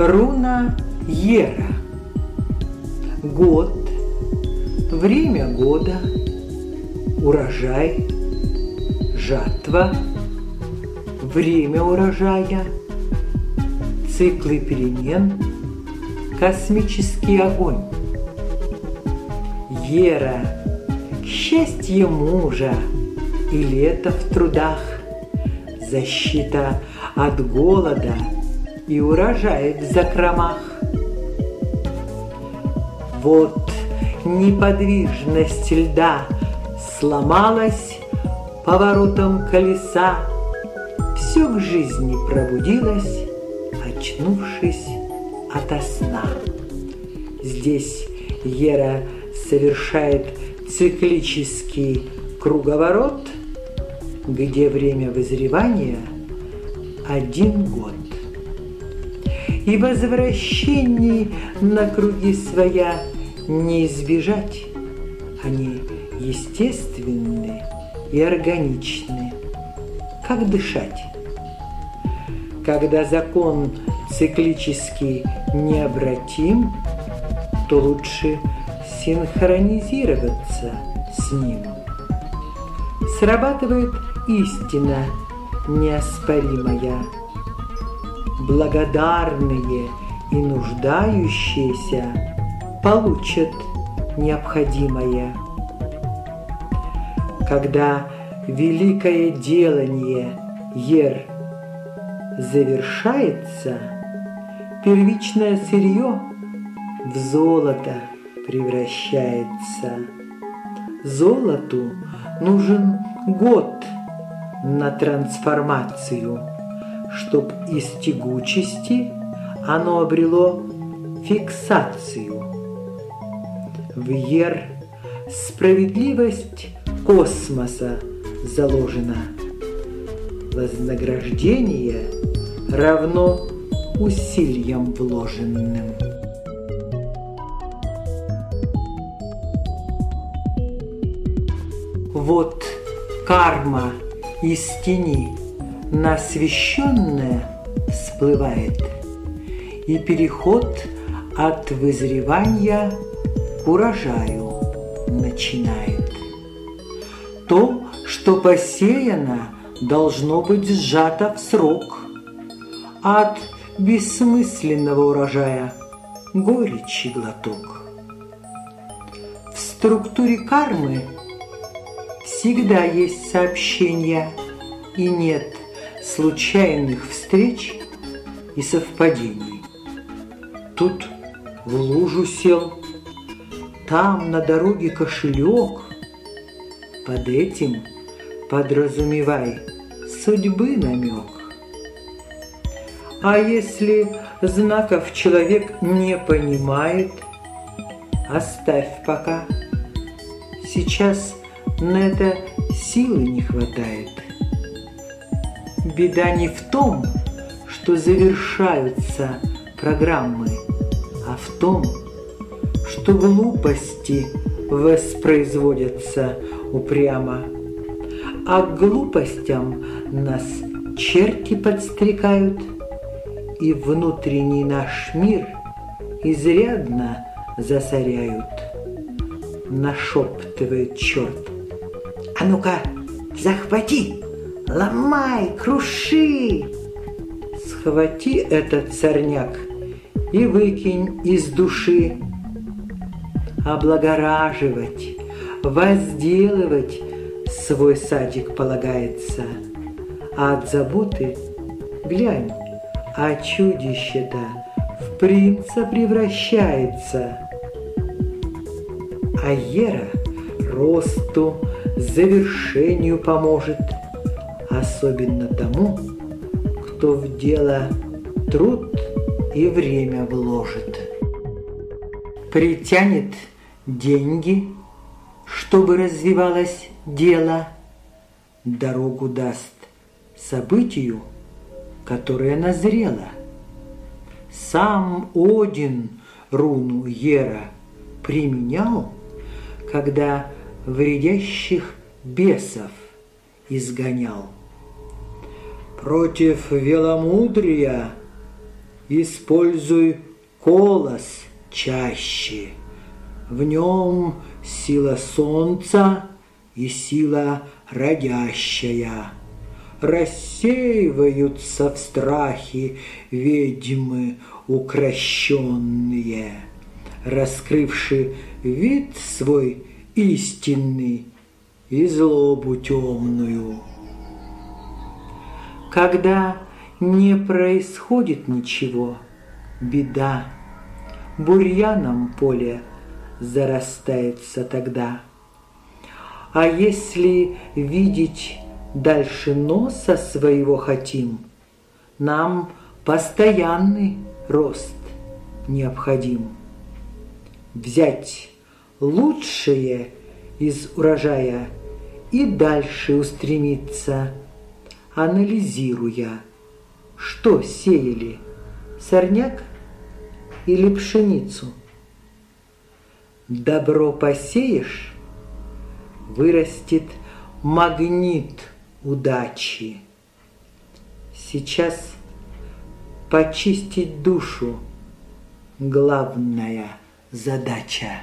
Руна Ера. Год, время года, урожай, жатва, время урожая, циклы перемен, космический огонь. Ера, счастье мужа и лето в трудах, защита от голода и урожай в закромах. Вот неподвижность льда сломалась поворотом колеса, все к жизни пробудилось, очнувшись ото сна. Здесь Ера совершает циклический круговорот, где время вызревания – один год. И возвращений на круги своя не избежать. Они естественны и органичны. Как дышать? Когда закон циклический необратим, то лучше синхронизироваться с ним. Срабатывает истина неоспоримая. Благодарные и нуждающиеся получат необходимое. Когда великое делание Ер завершается, первичное сырье в золото превращается. Золоту нужен год на трансформацию, чтоб из тягучести оно обрело фиксацию. В Ер справедливость космоса заложена. Вознаграждение равно усилиям вложенным. Вот карма из тени на освещенное всплывает, и переход от вызревания к урожаю начинает. То, что посеяно, должно быть сжато в срок. От бессмысленного урожая горечи глоток. В структуре кармы всегда есть сообщения и нет случайных встреч и совпадений. Тут в лужу сел, там на дороге кошелек. Под этим подразумевай судьбы намек. А если знаков человек не понимает, оставь пока. Сейчас на это силы не хватает. Беда не в том, что завершаются программы, а в том, что глупости воспроизводятся упрямо. А к глупостям нас черти подстрекают, и внутренний наш мир изрядно засоряют. Нашептывает черт. А ну-ка, захвати, ломай, круши. Схвати этот сорняк и выкинь из души облагораживать, возделывать свой садик полагается. А от заботы глянь, а чудище-то в принца превращается. А Ера росту, завершению поможет, особенно тому, кто в дело труд и время вложит. Притянет – деньги, чтобы развивалось дело, дорогу даст событию, которое назрело. Сам Один руну Ера применял, когда вредящих бесов изгонял. Против веломудрия используй колос чаще. В нем сила солнца и сила родящая. Рассеиваются в страхе ведьмы укращенные, Раскрывши вид свой истинный и злобу темную. Когда не происходит ничего, беда, бурьяном поле зарастается тогда. А если видеть дальше носа своего хотим, нам постоянный рост необходим. Взять лучшее из урожая и дальше устремиться, анализируя, что сеяли, сорняк или пшеницу. Добро посеешь, вырастет магнит удачи. Сейчас почистить душу – главная задача.